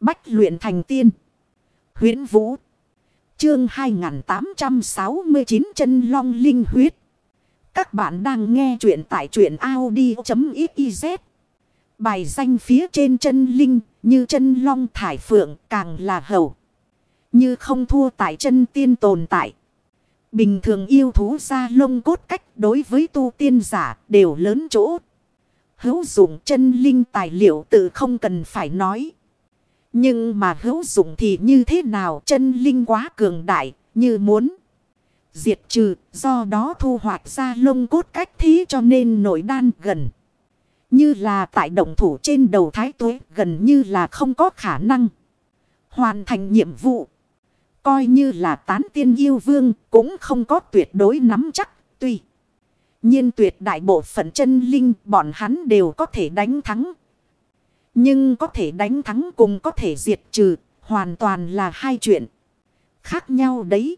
Bách luyện thành tiên. huyễn Vũ. Chương 2869 chân long linh huyết. Các bạn đang nghe truyện tại truyện Audi.xyz. Bài danh phía trên chân linh, như chân long thải phượng càng là hầu. Như không thua tại chân tiên tồn tại. Bình thường yêu thú ra lông cốt cách đối với tu tiên giả đều lớn chỗ. Hữu dụng chân linh tài liệu tự không cần phải nói. Nhưng mà hữu dụng thì như thế nào chân linh quá cường đại, như muốn. Diệt trừ, do đó thu hoạch ra lông cốt cách thí cho nên nội đan gần. Như là tại động thủ trên đầu thái tuế, gần như là không có khả năng. Hoàn thành nhiệm vụ. Coi như là tán tiên yêu vương cũng không có tuyệt đối nắm chắc. Tuy nhiên tuyệt đại bộ phận chân linh bọn hắn đều có thể đánh thắng. Nhưng có thể đánh thắng cùng có thể diệt trừ hoàn toàn là hai chuyện khác nhau đấy.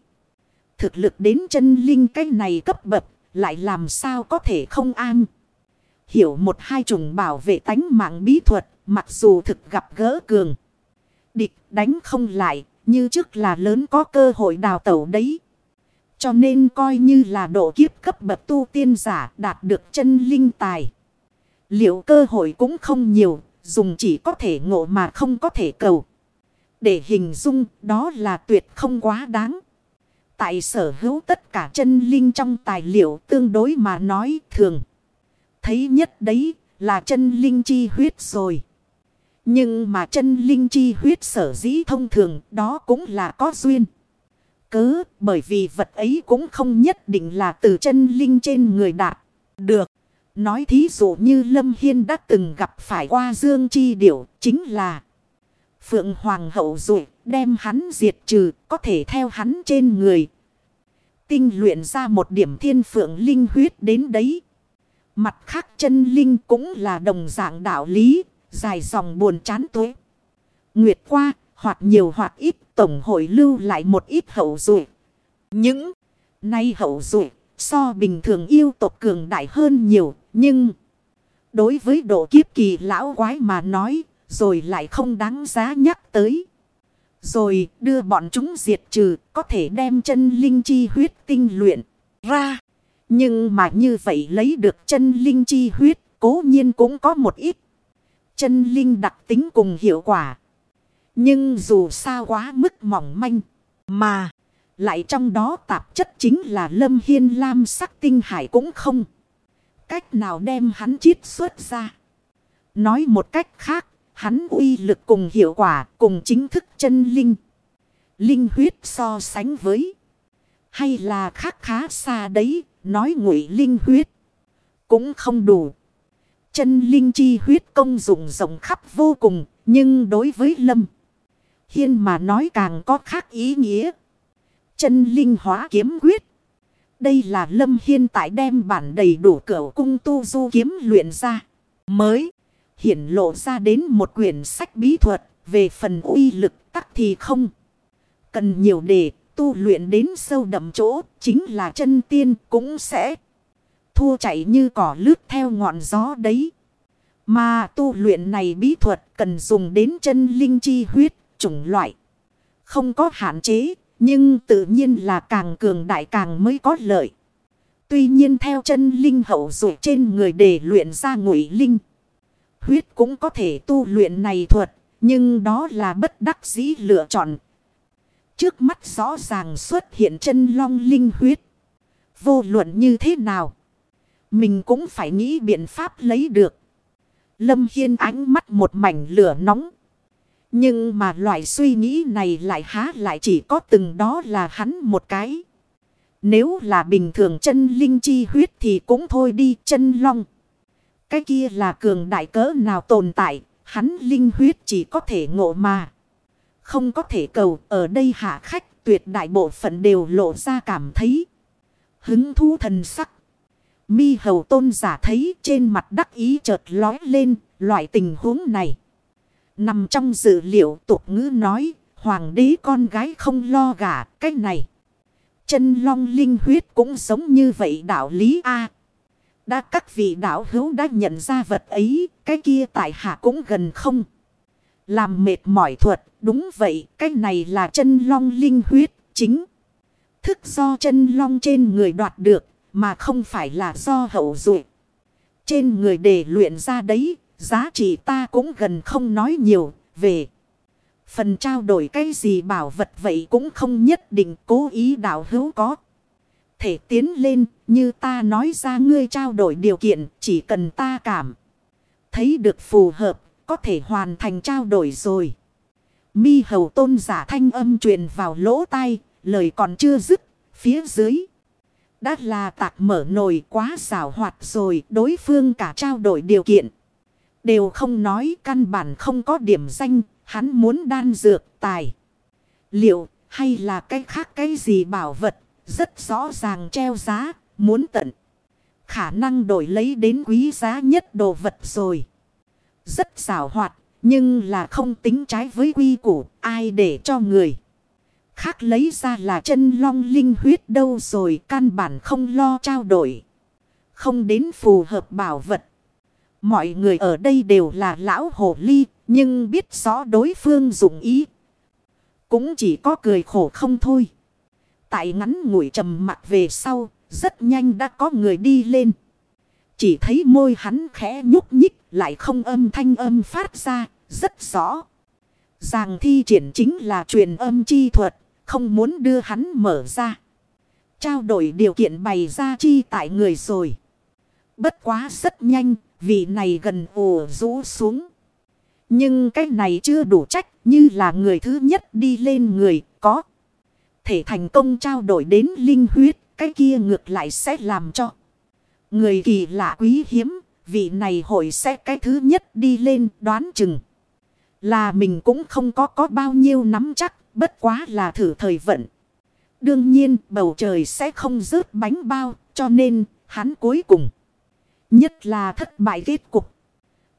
Thực lực đến chân linh cái này cấp bậc lại làm sao có thể không an. Hiểu một hai chủng bảo vệ tánh mạng bí thuật mặc dù thực gặp gỡ cường. Địch đánh không lại như trước là lớn có cơ hội đào tẩu đấy. Cho nên coi như là độ kiếp cấp bậc tu tiên giả đạt được chân linh tài. Liệu cơ hội cũng không nhiều, dùng chỉ có thể ngộ mà không có thể cầu. Để hình dung, đó là tuyệt không quá đáng. Tại sở hữu tất cả chân linh trong tài liệu tương đối mà nói thường. Thấy nhất đấy là chân linh chi huyết rồi. Nhưng mà chân linh chi huyết sở dĩ thông thường, đó cũng là có duyên. cứ bởi vì vật ấy cũng không nhất định là từ chân linh trên người đạt. Được. Nói thí dụ như Lâm Hiên đã từng gặp phải qua dương chi điểu chính là Phượng Hoàng hậu dụ đem hắn diệt trừ có thể theo hắn trên người. Tinh luyện ra một điểm thiên phượng linh huyết đến đấy. Mặt khác chân linh cũng là đồng dạng đạo lý dài dòng buồn chán tuế. Nguyệt qua, hoặc nhiều hoặc ít, tổng hội lưu lại một ít hậu dụ. Những nay hậu dụ so bình thường yêu tộc cường đại hơn nhiều, nhưng đối với độ kiếp kỳ lão quái mà nói, rồi lại không đáng giá nhắc tới. Rồi đưa bọn chúng diệt trừ, có thể đem chân linh chi huyết tinh luyện ra. Nhưng mà như vậy lấy được chân linh chi huyết, cố nhiên cũng có một ít chân linh đặc tính cùng hiệu quả. Nhưng dù sao quá mức mỏng manh, mà lại trong đó tạp chất chính là lâm hiên lam sắc tinh hải cũng không. Cách nào đem hắn chiết xuất ra. Nói một cách khác, hắn uy lực cùng hiệu quả cùng chính thức chân linh. Linh huyết so sánh với. Hay là khác khá xa đấy, nói ngụy linh huyết. Cũng không đủ. Chân linh chi huyết công dụng rộng khắp vô cùng. Nhưng đối với Lâm Hiên mà nói càng có khác ý nghĩa. Chân linh hóa kiếm quyết. Đây là Lâm Hiên tại đem bản đầy đủ cửu cung tu du kiếm luyện ra. Mới hiển lộ ra đến một quyển sách bí thuật về phần uy lực tắc thì không. Cần nhiều để tu luyện đến sâu đậm chỗ chính là chân tiên cũng sẽ thua chạy như cỏ lướt theo ngọn gió đấy. Mà tu luyện này bí thuật cần dùng đến chân linh chi huyết, chủng loại. Không có hạn chế, nhưng tự nhiên là càng cường đại càng mới có lợi. Tuy nhiên theo chân linh hậu dụ trên người để luyện ra ngụy linh. Huyết cũng có thể tu luyện này thuật, nhưng đó là bất đắc dĩ lựa chọn. Trước mắt rõ ràng xuất hiện chân long linh huyết. Vô luận như thế nào? Mình cũng phải nghĩ biện pháp lấy được. Lâm Hiên ánh mắt một mảnh lửa nóng. Nhưng mà loại suy nghĩ này lại há lại chỉ có từng đó là hắn một cái. Nếu là bình thường chân linh chi huyết thì cũng thôi đi chân long. Cái kia là cường đại cỡ nào tồn tại, hắn linh huyết chỉ có thể ngộ mà. Không có thể cầu, ở đây hạ khách tuyệt đại bộ phận đều lộ ra cảm thấy. Hứng thú thần sắc. Mi hầu tôn giả thấy trên mặt đắc ý chợt lói lên loại tình huống này. Nằm trong dự liệu tục ngữ nói, hoàng đế con gái không lo gả, cái này. Chân long linh huyết cũng giống như vậy đạo lý A. đã các vị đạo hữu đã nhận ra vật ấy, cái kia tại hạ cũng gần không. Làm mệt mỏi thuật, đúng vậy, cái này là chân long linh huyết, chính. Thức do chân long trên người đoạt được, mà không phải là do hậu dụ. Trên người để luyện ra đấy, giá trị ta cũng gần không nói nhiều, về. Phần trao đổi cái gì bảo vật vậy cũng không nhất định cố ý đạo hữu có. Thể tiến lên như ta nói ra ngươi trao đổi điều kiện chỉ cần ta cảm. Thấy được phù hợp có thể hoàn thành trao đổi rồi. Mi hầu tôn giả thanh âm truyền vào lỗ tai lời còn chưa dứt phía dưới. Đã là tạc mở nồi quá xảo hoạt rồi đối phương cả trao đổi điều kiện. Đều không nói, căn bản không có điểm danh, Hắn muốn đan dược, tài. Liệu, hay là cái khác cái gì bảo vật. Rất rõ ràng treo giá. Muốn tận. Khả năng đổi lấy đến quý giá nhất đồ vật rồi. Rất xảo hoạt. Nhưng là không tính trái với quy củ. Ai để cho người. Khác lấy ra là chân long linh huyết đâu rồi. Căn bản không lo trao đổi. Không đến phù hợp bảo vật. Mọi người ở đây đều là lão hồ ly, nhưng biết rõ đối phương dụng ý. Cũng chỉ có cười khổ không thôi. Tại ngắn ngủi trầm mặt về sau, rất nhanh đã có người đi lên. Chỉ thấy môi hắn khẽ nhúc nhích, lại không âm thanh âm phát ra, rất rõ. Giàng thi triển chính là truyền âm chi thuật, không muốn đưa hắn mở ra. Trao đổi điều kiện bày ra chi tại người rồi. Bất quá rất nhanh, vị này gần ồ rũ xuống. Nhưng cái này chưa đủ trách như là người thứ nhất đi lên người có. Thể thành công trao đổi đến linh huyết, cái kia ngược lại sẽ làm cho. Người kỳ lạ quý hiếm, vị này hội sẽ cái thứ nhất đi lên đoán chừng. Là mình cũng không có có bao nhiêu nắm chắc, bất quá là thử thời vận. Đương nhiên bầu trời sẽ không rớt bánh bao, cho nên hắn cuối cùng. Nhất là thất bại kết cục.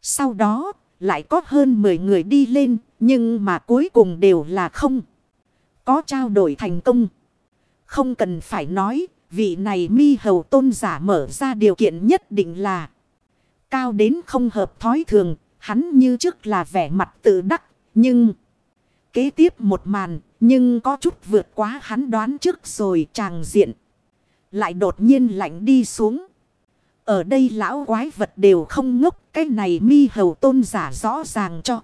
Sau đó, lại có hơn 10 người đi lên. Nhưng mà cuối cùng đều là không. Có trao đổi thành công. Không cần phải nói. Vị này mi hầu tôn giả mở ra điều kiện nhất định là. Cao đến không hợp thói thường. Hắn như trước là vẻ mặt tự đắc. Nhưng. Kế tiếp một màn. Nhưng có chút vượt quá hắn đoán trước rồi tràng diện. Lại đột nhiên lạnh đi xuống. Ở đây lão quái vật đều không ngốc. Cái này mi hầu tôn giả rõ ràng cho.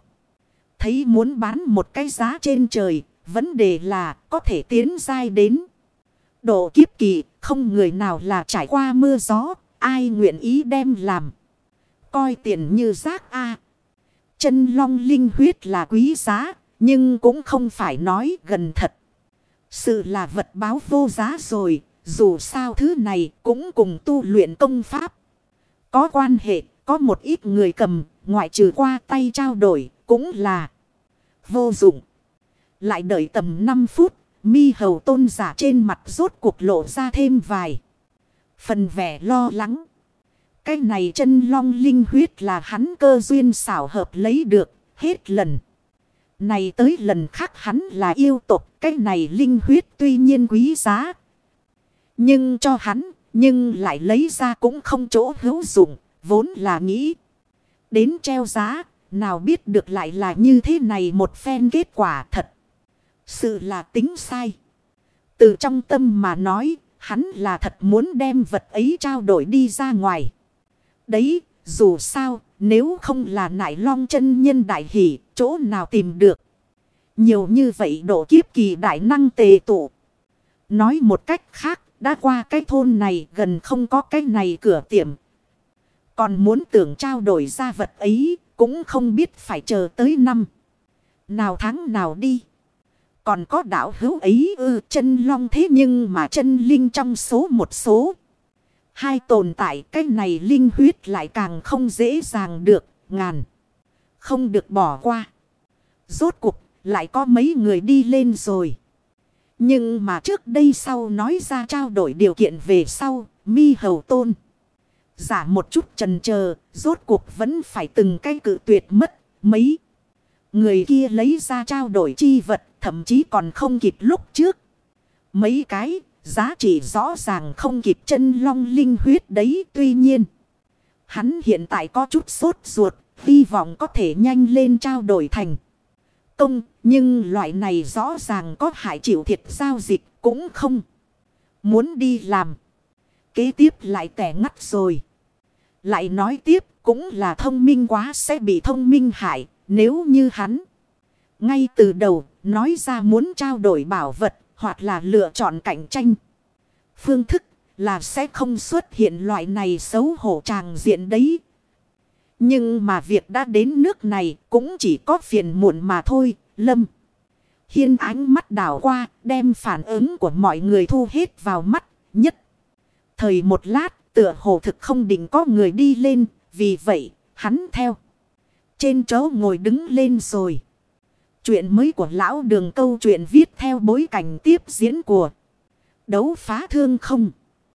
Thấy muốn bán một cái giá trên trời. Vấn đề là có thể tiến dai đến. Độ kiếp kỳ, không người nào là trải qua mưa gió. Ai nguyện ý đem làm. Coi tiền như rác a Chân long linh huyết là quý giá. Nhưng cũng không phải nói gần thật. Sự là vật báo vô giá rồi. Dù sao thứ này cũng cùng tu luyện công pháp. Có quan hệ, có một ít người cầm, ngoại trừ qua tay trao đổi, cũng là vô dụng. Lại đợi tầm 5 phút, mi hầu tôn giả trên mặt rốt cuộc lộ ra thêm vài. Phần vẻ lo lắng. Cái này chân long linh huyết là hắn cơ duyên xảo hợp lấy được, hết lần. Này tới lần khác hắn là yêu tục, cái này linh huyết tuy nhiên quý giá. Nhưng cho hắn, nhưng lại lấy ra cũng không chỗ hữu dụng, vốn là nghĩ. Đến treo giá, nào biết được lại là như thế này một phen kết quả thật. Sự là tính sai. Từ trong tâm mà nói, hắn là thật muốn đem vật ấy trao đổi đi ra ngoài. Đấy, dù sao, nếu không là nại long chân nhân đại hỷ, chỗ nào tìm được. Nhiều như vậy độ kiếp kỳ đại năng tề tụ. Nói một cách khác, đã qua cái thôn này, gần không có cái này cửa tiệm. Còn muốn tưởng trao đổi ra vật ấy, cũng không biết phải chờ tới năm. Nào tháng nào đi. Còn có đảo hữu ấy, ư, chân long thế nhưng mà chân linh trong số một số. Hai tồn tại cái này linh huyết lại càng không dễ dàng được, ngàn. Không được bỏ qua. Rốt cục lại có mấy người đi lên rồi. Nhưng mà trước đây sau nói ra trao đổi điều kiện về sau, mi hầu tôn. Giả một chút trần chờ rốt cuộc vẫn phải từng cái cự tuyệt mất, mấy. Người kia lấy ra trao đổi chi vật, thậm chí còn không kịp lúc trước. Mấy cái, giá trị rõ ràng không kịp chân long linh huyết đấy tuy nhiên. Hắn hiện tại có chút sốt ruột, hy vọng có thể nhanh lên trao đổi thành công, nhưng loại này rõ ràng có hại chịu thiệt giao dịch cũng không. Muốn đi làm. Kế tiếp lại tẻ ngắt rồi. Lại nói tiếp cũng là thông minh quá sẽ bị thông minh hại nếu như hắn. Ngay từ đầu nói ra muốn trao đổi bảo vật hoặc là lựa chọn cạnh tranh. Phương thức là sẽ không xuất hiện loại này xấu hổ tràng diện đấy. Nhưng mà việc đã đến nước này cũng chỉ có phiền muộn mà thôi, Lâm. Hiên ánh mắt đảo qua, đem phản ứng của mọi người thu hết vào mắt, nhất. Thời một lát, tựa hồ thực không định có người đi lên, vì vậy, hắn theo. Trên chỗ ngồi đứng lên rồi. Chuyện mới của lão đường câu chuyện viết theo bối cảnh tiếp diễn của đấu phá thương không.